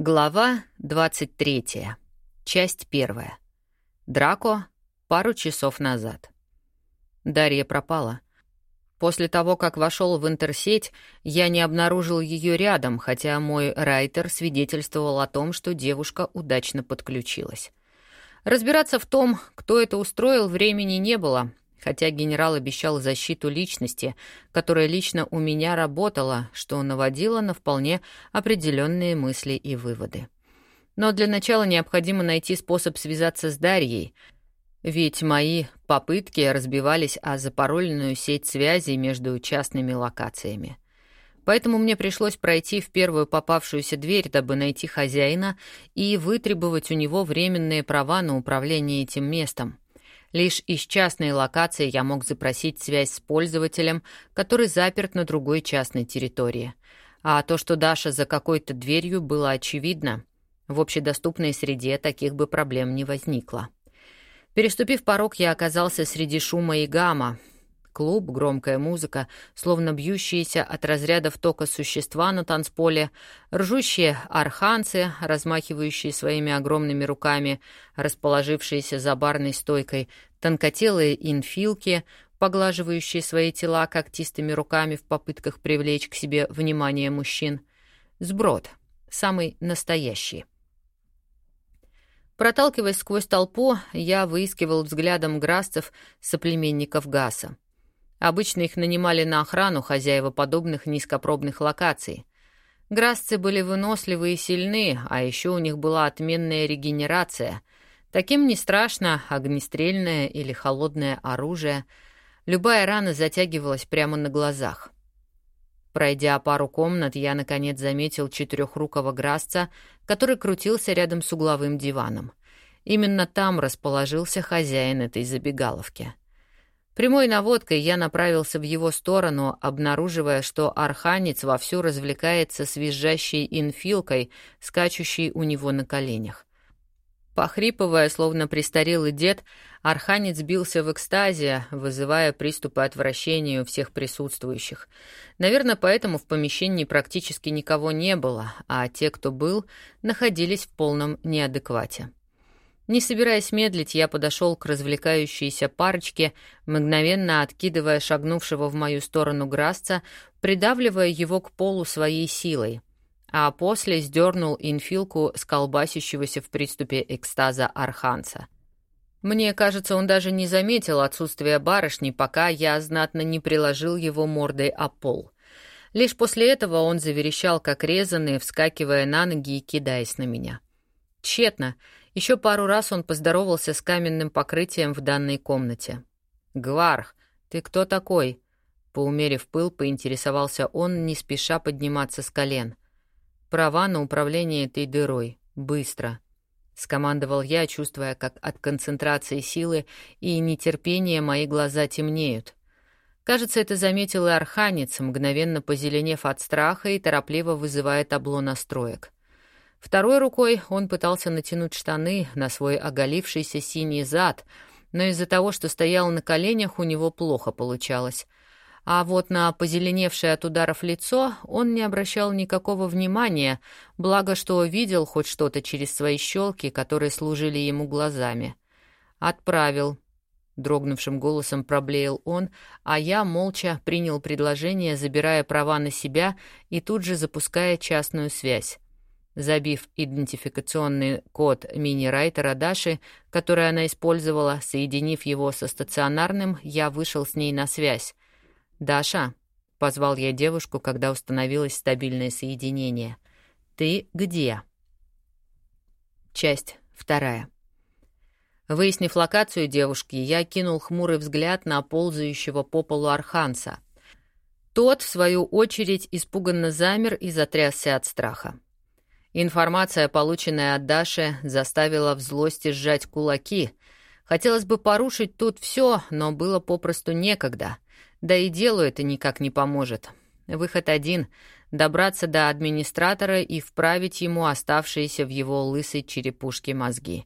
Глава 23. Часть первая. Драко пару часов назад. Дарья пропала. После того, как вошел в интерсеть, я не обнаружил ее рядом, хотя мой райтер свидетельствовал о том, что девушка удачно подключилась. Разбираться в том, кто это устроил, времени не было, хотя генерал обещал защиту личности, которая лично у меня работала, что наводило на вполне определенные мысли и выводы. Но для начала необходимо найти способ связаться с Дарьей, ведь мои попытки разбивались о запароленную сеть связи между частными локациями. Поэтому мне пришлось пройти в первую попавшуюся дверь, дабы найти хозяина и вытребовать у него временные права на управление этим местом — Лишь из частной локации я мог запросить связь с пользователем, который заперт на другой частной территории. А то, что Даша за какой-то дверью, было очевидно. В общедоступной среде таких бы проблем не возникло. Переступив порог, я оказался среди шума и гамма, клуб, громкая музыка, словно бьющиеся от разрядов тока существа на танцполе, ржущие арханцы, размахивающие своими огромными руками, расположившиеся за барной стойкой, тонкотелые инфилки, поглаживающие свои тела когтистыми руками в попытках привлечь к себе внимание мужчин. Сброд. Самый настоящий. Проталкиваясь сквозь толпу, я выискивал взглядом грасцев, соплеменников Гаса. Обычно их нанимали на охрану хозяева подобных низкопробных локаций. Грасцы были выносливы и сильны, а еще у них была отменная регенерация. Таким не страшно огнестрельное или холодное оружие. Любая рана затягивалась прямо на глазах. Пройдя пару комнат, я, наконец, заметил четырехрукого грасца, который крутился рядом с угловым диваном. Именно там расположился хозяин этой забегаловки — Прямой наводкой я направился в его сторону, обнаруживая, что арханец вовсю развлекается с визжащей инфилкой, скачущей у него на коленях. Похрипывая, словно престарелый дед, арханец бился в экстазе, вызывая приступы отвращения у всех присутствующих. Наверное, поэтому в помещении практически никого не было, а те, кто был, находились в полном неадеквате. Не собираясь медлить, я подошел к развлекающейся парочке, мгновенно откидывая шагнувшего в мою сторону Грасца, придавливая его к полу своей силой, а после сдернул инфилку с колбасящегося в приступе экстаза арханца. Мне кажется, он даже не заметил отсутствия барышни, пока я знатно не приложил его мордой о пол. Лишь после этого он заверещал, как резанный, вскакивая на ноги и кидаясь на меня. Тщетно — еще пару раз он поздоровался с каменным покрытием в данной комнате. «Гварх, ты кто такой?» Поумерив пыл, поинтересовался он, не спеша подниматься с колен. «Права на управление этой дырой. Быстро!» — скомандовал я, чувствуя, как от концентрации силы и нетерпения мои глаза темнеют. Кажется, это заметил и арханец, мгновенно позеленев от страха и торопливо вызывая табло настроек. Второй рукой он пытался натянуть штаны на свой оголившийся синий зад, но из-за того, что стоял на коленях, у него плохо получалось. А вот на позеленевшее от ударов лицо он не обращал никакого внимания, благо что видел хоть что-то через свои щелки, которые служили ему глазами. «Отправил», — дрогнувшим голосом проблеял он, а я молча принял предложение, забирая права на себя и тут же запуская частную связь. Забив идентификационный код мини-райтера Даши, который она использовала, соединив его со стационарным, я вышел с ней на связь. «Даша», — позвал я девушку, когда установилось стабильное соединение, — «ты где?» Часть вторая. Выяснив локацию девушки, я кинул хмурый взгляд на ползающего по полу Арханса. Тот, в свою очередь, испуганно замер и затрясся от страха. Информация, полученная от Даши, заставила в злости сжать кулаки. Хотелось бы порушить тут все, но было попросту некогда. Да и делу это никак не поможет. Выход один — добраться до администратора и вправить ему оставшиеся в его лысой черепушке мозги.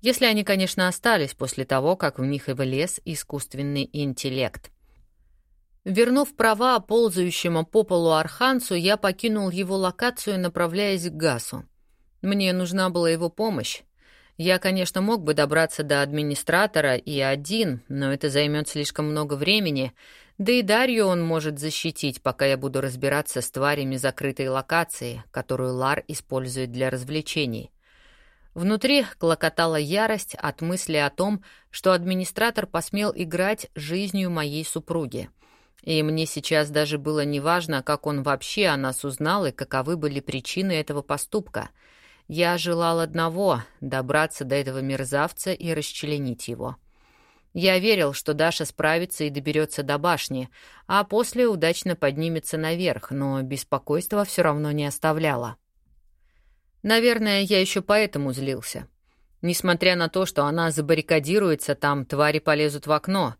Если они, конечно, остались после того, как в них и влез искусственный интеллект. Вернув права ползающему по полу арханцу, я покинул его локацию, направляясь к Гасу. Мне нужна была его помощь. Я, конечно, мог бы добраться до администратора и один, но это займет слишком много времени, да и Дарью он может защитить, пока я буду разбираться с тварями закрытой локации, которую Лар использует для развлечений. Внутри клокотала ярость от мысли о том, что администратор посмел играть жизнью моей супруги. И мне сейчас даже было неважно, как он вообще о нас узнал и каковы были причины этого поступка — я желал одного — добраться до этого мерзавца и расчленить его. Я верил, что Даша справится и доберется до башни, а после удачно поднимется наверх, но беспокойство все равно не оставляло. Наверное, я еще поэтому злился. Несмотря на то, что она забаррикадируется, там твари полезут в окно.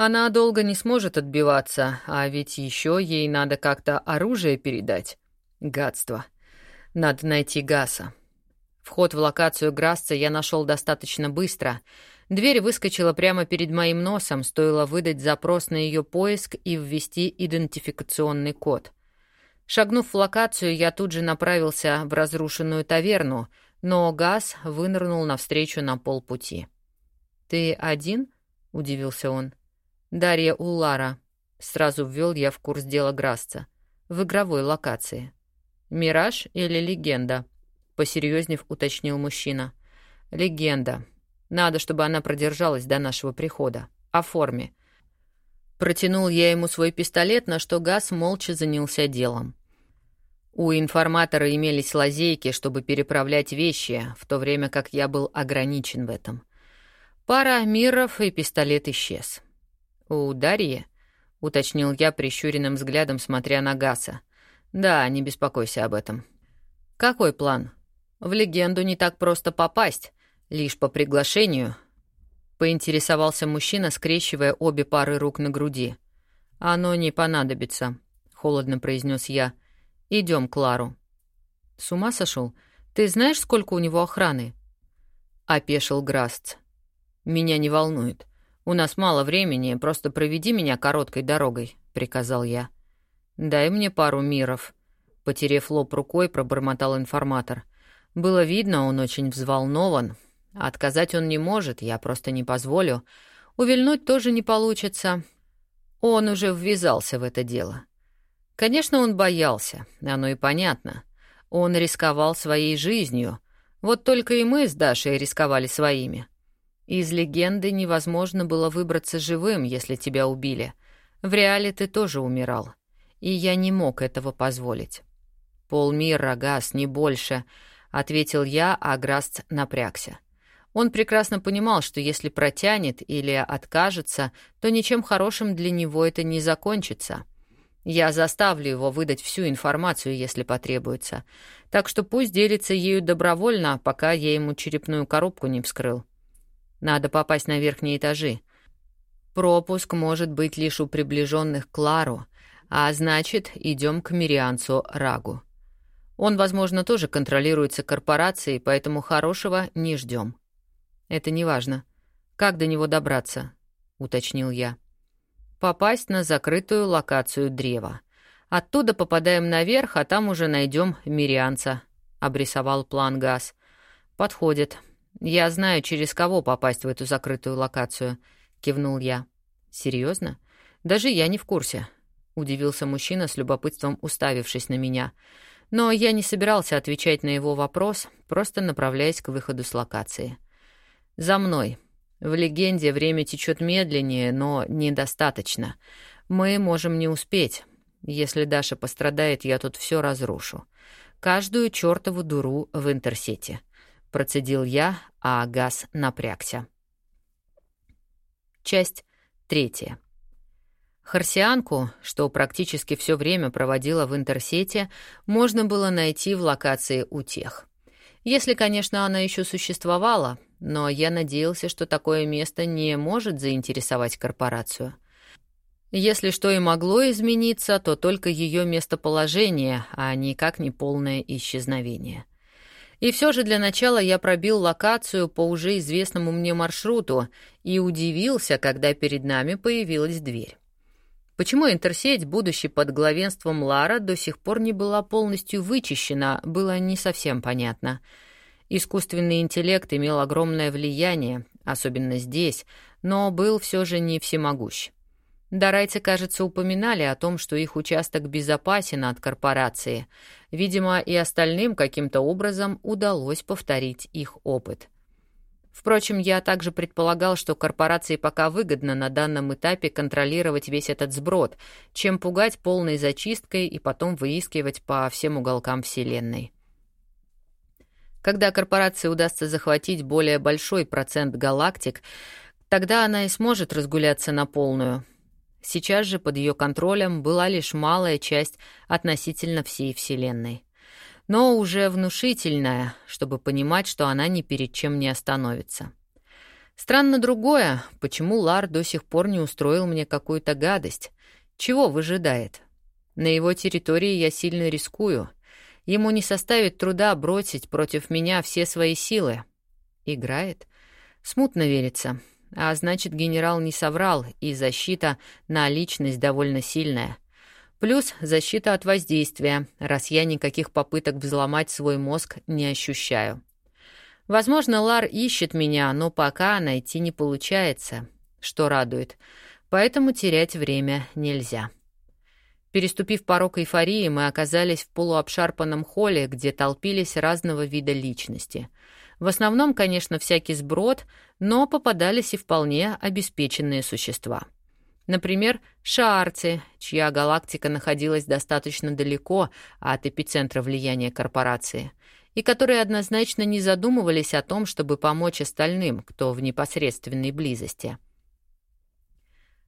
Она долго не сможет отбиваться, а ведь еще ей надо как-то оружие передать. Гадство. Надо найти Гаса. Вход в локацию Грасца я нашел достаточно быстро. Дверь выскочила прямо перед моим носом, стоило выдать запрос на ее поиск и ввести идентификационный код. Шагнув в локацию, я тут же направился в разрушенную таверну, но Газ вынырнул навстречу на полпути. «Ты один?» — удивился он. «Дарья Уллара». Сразу ввел я в курс дела Грасца. В игровой локации. «Мираж или легенда?» посерьезнев уточнил мужчина. Легенда. Надо, чтобы она продержалась до нашего прихода. О форме. Протянул я ему свой пистолет, на что Газ молча занялся делом. У информатора имелись лазейки, чтобы переправлять вещи, в то время как я был ограничен в этом. Пара миров, и пистолет исчез. «У Дарьи?» — уточнил я прищуренным взглядом, смотря на Гаса. «Да, не беспокойся об этом». «Какой план?» В легенду не так просто попасть, лишь по приглашению. Поинтересовался мужчина, скрещивая обе пары рук на груди. «Оно не понадобится», — холодно произнес я. Идем, Клару». «С ума сошел? Ты знаешь, сколько у него охраны?» — опешил Грастц. «Меня не волнует. У нас мало времени, просто проведи меня короткой дорогой», — приказал я. «Дай мне пару миров», — потерев лоб рукой, пробормотал информатор. Было видно, он очень взволнован. Отказать он не может, я просто не позволю. Увильнуть тоже не получится. Он уже ввязался в это дело. Конечно, он боялся, оно и понятно. Он рисковал своей жизнью. Вот только и мы с Дашей рисковали своими. Из легенды невозможно было выбраться живым, если тебя убили. В реале ты тоже умирал. И я не мог этого позволить. Полмира, газ, не больше —— ответил я, а Граст напрягся. Он прекрасно понимал, что если протянет или откажется, то ничем хорошим для него это не закончится. Я заставлю его выдать всю информацию, если потребуется. Так что пусть делится ею добровольно, пока я ему черепную коробку не вскрыл. Надо попасть на верхние этажи. Пропуск может быть лишь у приближенных к Лару, а значит, идем к Мирианцу Рагу. Он, возможно, тоже контролируется корпорацией, поэтому хорошего не ждем. Это не важно. Как до него добраться? уточнил я. Попасть на закрытую локацию древа. Оттуда попадаем наверх, а там уже найдем мирианца, обрисовал план Газ. Подходит. Я знаю, через кого попасть в эту закрытую локацию, кивнул я. Серьезно? Даже я не в курсе, удивился мужчина с любопытством уставившись на меня. Но я не собирался отвечать на его вопрос, просто направляясь к выходу с локации. «За мной. В легенде время течет медленнее, но недостаточно. Мы можем не успеть. Если Даша пострадает, я тут все разрушу. Каждую чертову дуру в интерсете». Процедил я, а газ напрягся. Часть третья. Харсианку, что практически все время проводила в интерсете, можно было найти в локации утех. Если, конечно, она еще существовала, но я надеялся, что такое место не может заинтересовать корпорацию. Если что и могло измениться, то только ее местоположение, а никак не полное исчезновение. И все же для начала я пробил локацию по уже известному мне маршруту и удивился, когда перед нами появилась дверь. Почему интерсеть, будущий под главенством Лара, до сих пор не была полностью вычищена, было не совсем понятно. Искусственный интеллект имел огромное влияние, особенно здесь, но был все же не всемогущ. Дарайцы, кажется, упоминали о том, что их участок безопасен от корпорации. Видимо, и остальным каким-то образом удалось повторить их опыт. Впрочем, я также предполагал, что корпорации пока выгодно на данном этапе контролировать весь этот сброд, чем пугать полной зачисткой и потом выискивать по всем уголкам Вселенной. Когда корпорации удастся захватить более большой процент галактик, тогда она и сможет разгуляться на полную — Сейчас же под ее контролем была лишь малая часть относительно всей Вселенной. Но уже внушительная, чтобы понимать, что она ни перед чем не остановится. Странно другое, почему Лар до сих пор не устроил мне какую-то гадость. Чего выжидает? На его территории я сильно рискую. Ему не составит труда бросить против меня все свои силы. Играет? Смутно верится. А значит, генерал не соврал, и защита на личность довольно сильная. Плюс защита от воздействия, раз я никаких попыток взломать свой мозг не ощущаю. Возможно, Лар ищет меня, но пока найти не получается, что радует. Поэтому терять время нельзя. Переступив порог эйфории, мы оказались в полуобшарпанном холле, где толпились разного вида личности — в основном, конечно, всякий сброд, но попадались и вполне обеспеченные существа. Например, шаарцы, чья галактика находилась достаточно далеко от эпицентра влияния корпорации, и которые однозначно не задумывались о том, чтобы помочь остальным, кто в непосредственной близости.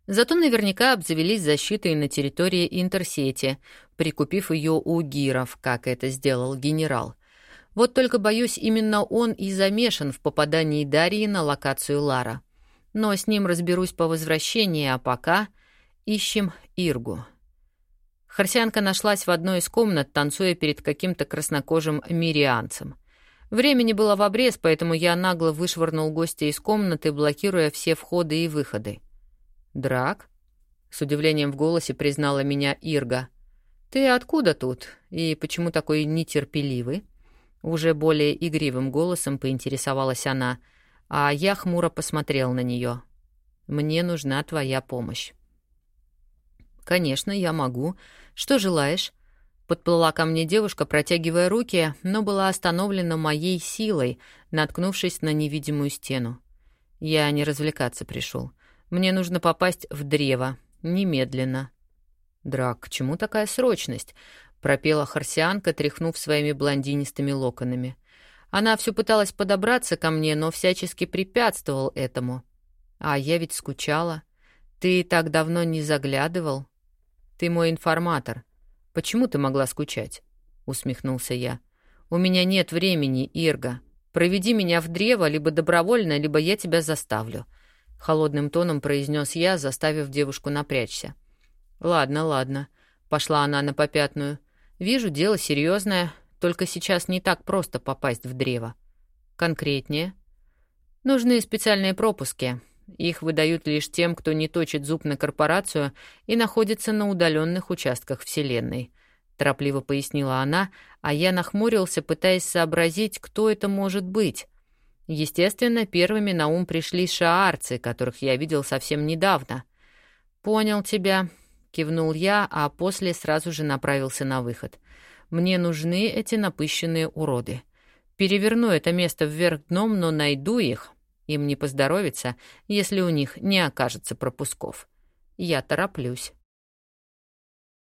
Зато наверняка обзавелись защитой на территории Интерсети, прикупив ее у гиров, как это сделал генерал. Вот только, боюсь, именно он и замешан в попадании Дарьи на локацию Лара. Но с ним разберусь по возвращении, а пока ищем Иргу. Харсианка нашлась в одной из комнат, танцуя перед каким-то краснокожим мирианцем. Времени было в обрез, поэтому я нагло вышвырнул гостя из комнаты, блокируя все входы и выходы. «Драк?» — с удивлением в голосе признала меня Ирга. «Ты откуда тут? И почему такой нетерпеливый?» Уже более игривым голосом поинтересовалась она, а я хмуро посмотрел на нее. «Мне нужна твоя помощь». «Конечно, я могу. Что желаешь?» Подплыла ко мне девушка, протягивая руки, но была остановлена моей силой, наткнувшись на невидимую стену. Я не развлекаться пришел. Мне нужно попасть в древо. Немедленно. Драк, к чему такая срочность? Пропела Харсианка, тряхнув своими блондинистыми локонами. Она все пыталась подобраться ко мне, но всячески препятствовал этому. А я ведь скучала. Ты так давно не заглядывал. Ты мой информатор. Почему ты могла скучать? усмехнулся я. У меня нет времени, Ирга. Проведи меня в древо либо добровольно, либо я тебя заставлю, холодным тоном произнес я, заставив девушку напрячься. Ладно, ладно, пошла она на попятную. Вижу, дело серьезное, только сейчас не так просто попасть в древо. Конкретнее. Нужны специальные пропуски. Их выдают лишь тем, кто не точит зуб на корпорацию и находится на удаленных участках Вселенной. Торопливо пояснила она, а я нахмурился, пытаясь сообразить, кто это может быть. Естественно, первыми на ум пришли шаарцы, которых я видел совсем недавно. «Понял тебя», — кивнул я, а после сразу же направился на выход. «Мне нужны эти напыщенные уроды. Переверну это место вверх дном, но найду их. Им не поздоровится, если у них не окажется пропусков. Я тороплюсь».